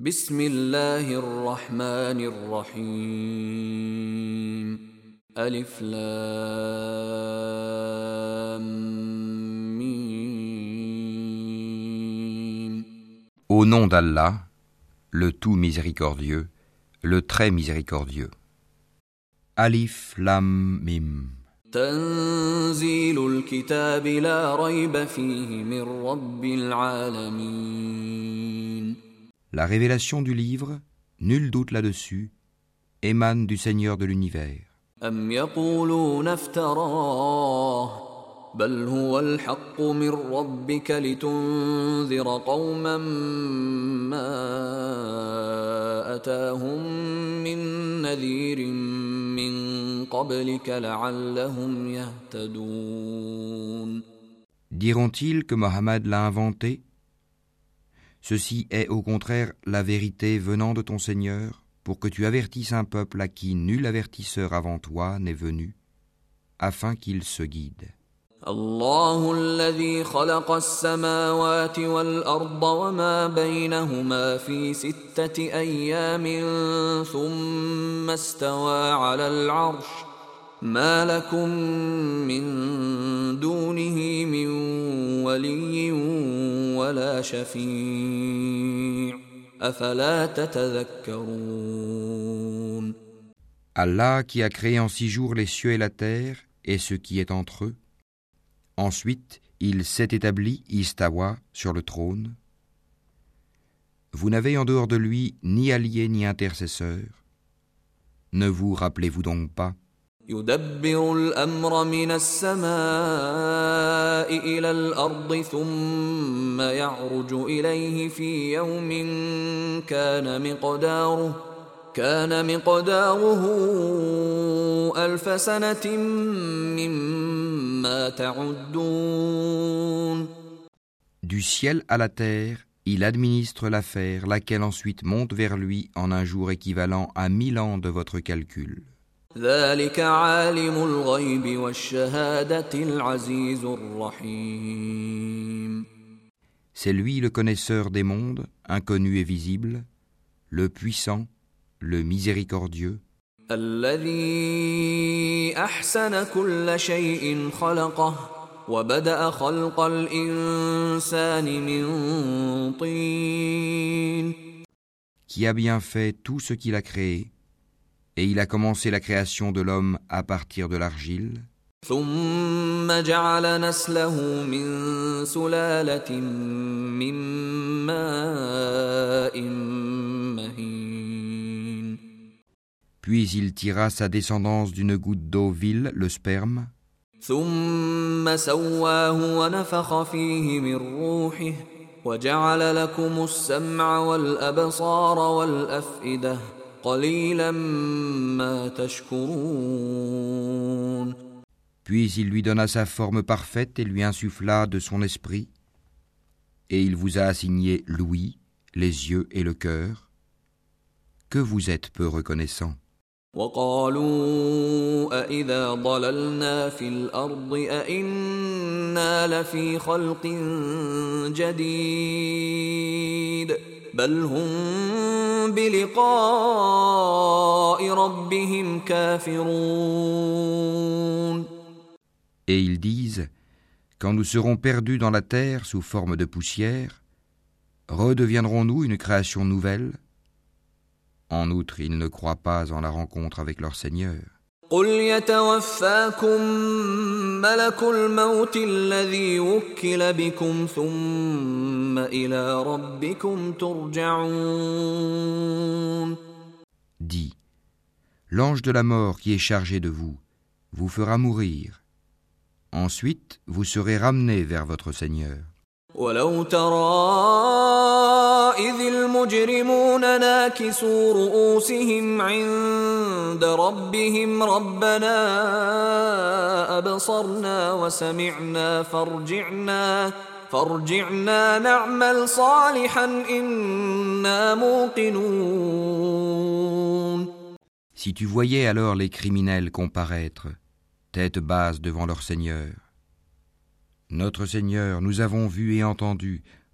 بسم الله الرحمن الرحيم ألف لام ميم Au nom d'Allah, le tout miséricordieux, le très miséricordieux. Alif Lam Mim. تنزيل الكتاب لا ريب فيه من رب العالمين La révélation du livre, nul doute là-dessus, émane du Seigneur de l'univers. أم يقولون افتراه بل هو الحق من ربك لتنذر قوما ما أتاهم من نذير من قبلك لعلهم يهتدون Diront-ils que Mohammed l'a inventé Ceci est au contraire la vérité venant de ton Seigneur pour que tu avertisses un peuple à qui nul avertisseur avant toi n'est venu, afin qu'il se guide. الله الذي خلق السماوات والأرض وما بينهما في ستة أيام ثم استوى على العرش ما لكم من دونه من ولي ولا شفيع أفلا تتذكرون Allah qui a créé en six jours les cieux et la terre et ce qui est entre eux. Ensuite, il s'est établi, Istawa, sur le trône. Vous n'avez en dehors de lui ni allié ni intercesseur. Ne vous rappelez-vous donc pas يدبر الأمر من السماء إلى الأرض ثم يعرج إليه في يوم كان مقداره كان مقداره ألف سنة مما تعدون Du ciel à la terre, il administre l'affaire, laquelle ensuite monte vers lui en un jour équivalent à mille ans de votre calcul. ذلك عالم الغيب والشهادة العزيز الرحيم C'est lui le connaisseur des mondes, inconnu et visible, le puissant, le miséricordieux, الذي احسن كل شيء خلقه وبدا خلق الانسان من طين qui a bien fait tout ce qu'il a créé, et il a commencé la création de l'homme à partir de l'argile. Puis il tira sa descendance d'une goutte d'eau vile, le sperme. ثم سواه ونفخ فيه من روحه وجعل لكم السمع والابصار والافئده قليلا ما تشكرون puis il lui donna sa forme parfaite et lui insuffla de son esprit, et il vous a assigné l'ouïe, les yeux et le cœur, que vous êtes peu reconnaissant. وقالوا أإذا ضللنا في الأرض أإنا لفي خلق جديد بل هم بلقاء ربهم كافرون Et ils disent, quand nous serons perdus dans la terre sous forme de poussière, redeviendrons-nous une création nouvelle En outre, ils ne croient pas en la rencontre avec leur Seigneur. قل يتوفاكم ملك الموت الذي وكل بكم ثم إلى ربكم ترجعون Dis, l'ange de la mort qui est chargé de vous vous fera mourir. Ensuite, vous serez ramenés vers votre Seigneur. ولو ترى إذ المجرمون ناكسوا رؤوسهم عند ربهم ربنا أبصرنا وسمعنا فارجعنا فارجعنا نعمل صالحا إنا موقنون Si tu voyais alors les criminels comparaître, tête basse devant leur Seigneur. Notre Seigneur, nous avons vu et entendu,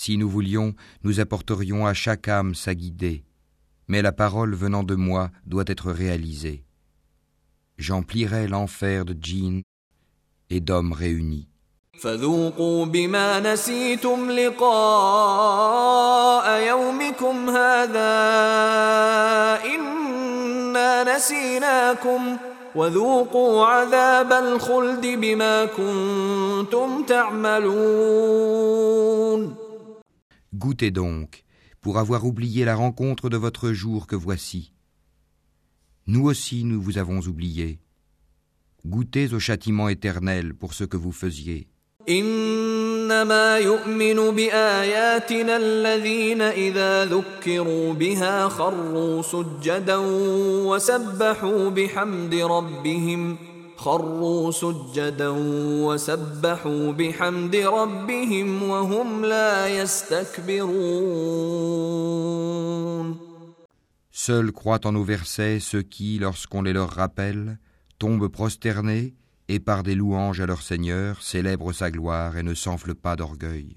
Si nous voulions, nous apporterions à chaque âme sa guidée. Mais la parole venant de moi doit être réalisée. J'emplirai l'enfer de djinns et d'hommes réunis. فذوقوا بما نسيتم لقاء يومكم هذا إنا نسيناكم وذوقوا عذاب الخلد بما كنتم تعملون Goûtez donc, pour avoir oublié la rencontre de votre jour que voici. Nous aussi nous vous avons oublié. Goûtez au châtiment éternel pour ce que vous faisiez. انما يؤمن باياتنا الذين اذا ذكروا بها خروا سجدا وسبحوا بحمد ربهم خروا سجدا وسبحوا بحمد ربهم وهم لا يستكبرون Seuls croient en nos versets ceux qui, lorsqu'on les leur rappelle, tombent prosternés et par des louanges à leur Seigneur célèbrent sa gloire et ne s'enflent pas d'orgueil.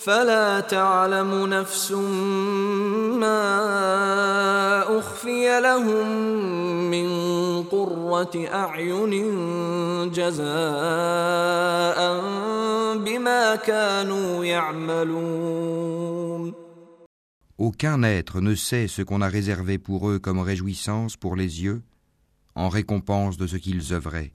فلا تعلم نفس ما أخفي لهم من قرة أعين جزاء بما كانوا يعملون Aucun être ne sait ce qu'on a réservé pour eux comme réjouissance pour les yeux, en récompense de ce qu'ils œuvraient.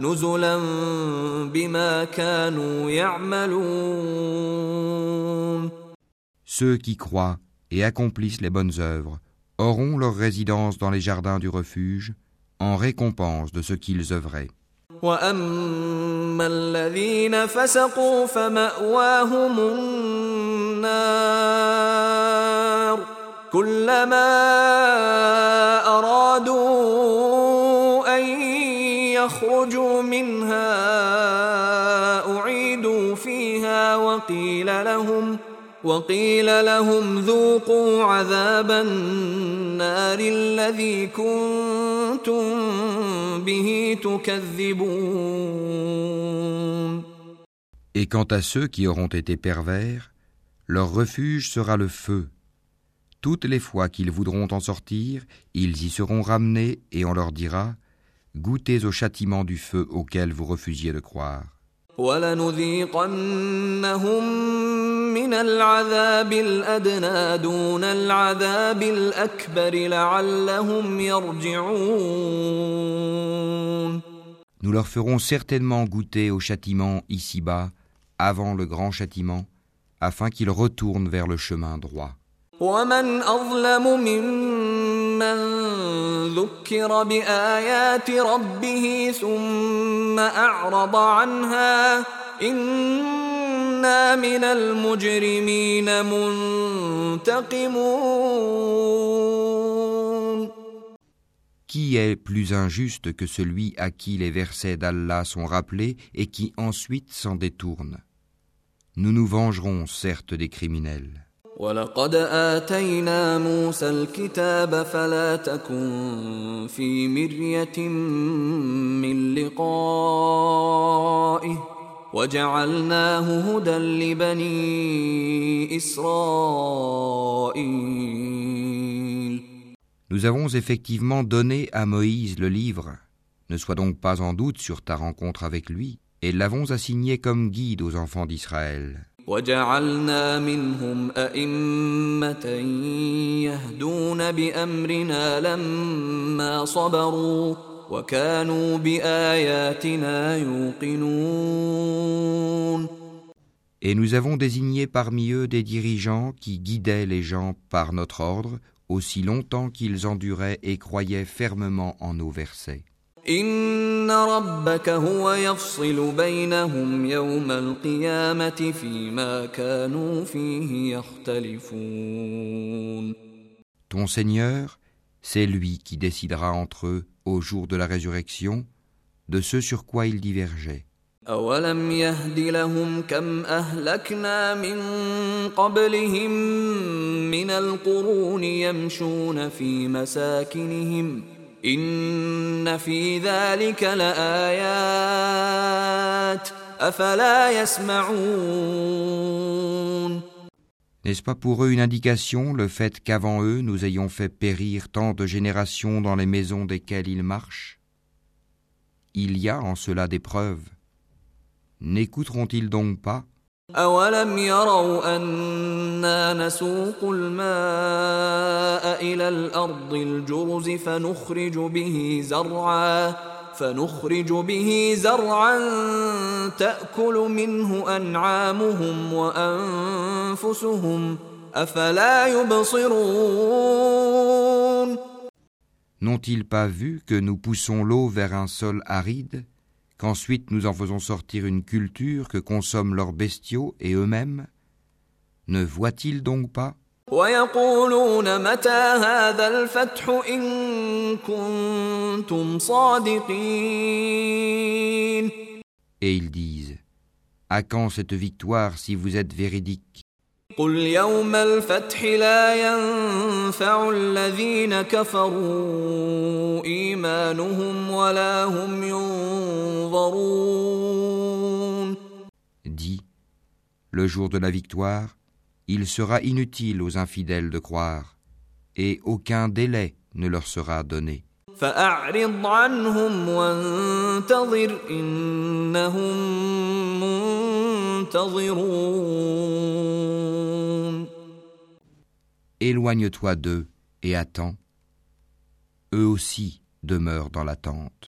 نزلا بما كانوا يعملون Ceux qui croient et accomplissent les bonnes œuvres auront leur résidence dans les jardins du refuge en récompense de ce qu'ils œuvraient. واما الذين فسقوا فماواهم النار كلما ارادوا ان يخرجوا منها اعيدوا فيها وقيل لهم وقيل لهم ذوقوا عذاب النار الذي كنتم به تكذبون Et quant à ceux qui auront été pervers, leur refuge sera le feu. Toutes les fois qu'ils voudront en sortir, ils y seront ramenés et on leur dira goûtez au châtiment du feu auquel vous refusiez de croire. Nous leur ferons certainement goûter au châtiment ici-bas, avant le grand châtiment, afin qu'ils retournent vers le chemin droit. ومن أظلم ممن ذكر بآيات ربه ثم أعرض عنها إنا من المجرمين منتقمون Qui est plus injuste que celui à qui les versets d'Allah sont rappelés et qui ensuite s'en détourne Nous nous vengerons certes des criminels. ولقد آتينا موسى الكتاب فلا تكن في مرية من لقائه وجعلناه هدى لبني إسرائيل Nous avons effectivement donné à Moïse le livre. Ne sois donc pas en doute sur ta rencontre avec lui, et l'avons assigné comme guide aux enfants d'Israël. وجعلنا منهم أئمة يهدون بأمرنا لما صبروا وكانوا بآياتنا يوقنون Et nous avons désigné parmi eux des dirigeants qui guidaient les gens par notre ordre aussi longtemps qu'ils enduraient et croyaient fermement en nos versets. إن ربك هو يفصل بينهم يوم القيامة فيما كانوا فيه يختلفون Ton Seigneur, c'est lui qui décidera entre eux au jour de la résurrection de ce sur quoi ils divergeaient. أولم يهد لهم كم أهلكنا من قبلهم من القرون يمشون في مساكنهم إن في ذلك لآيات أفلا يسمعون N'est-ce pas pour eux une indication le fait qu'avant eux nous ayons fait périr tant de générations dans les maisons desquelles ils marchent Il y a en cela des preuves. N'écouteront-ils donc pas أولم يروا أنا نسوق الماء إلى الأرض الجرز فنخرج به زرعا فنخرج به زرعا تأكل منه أنعامهم وأنفسهم أفلا يبصرون N'ont-ils pas vu que nous poussons l'eau vers un sol aride, qu'ensuite nous en faisons sortir une culture que consomment leurs bestiaux et eux-mêmes. Ne voient-ils donc pas? Et ils disent, à quand cette victoire si vous êtes véridique? قل يوم الفتح لا ينفع الذين كفروا إيمانهم ولا هم ينظرون Dis Le jour de la victoire, il sera inutile aux infidèles de croire, et aucun délai ne leur sera donné. فأعرض عنهم وانتظر إنهم منتظرون Éloigne-toi d'eux et attends. Eux aussi demeurent dans l'attente.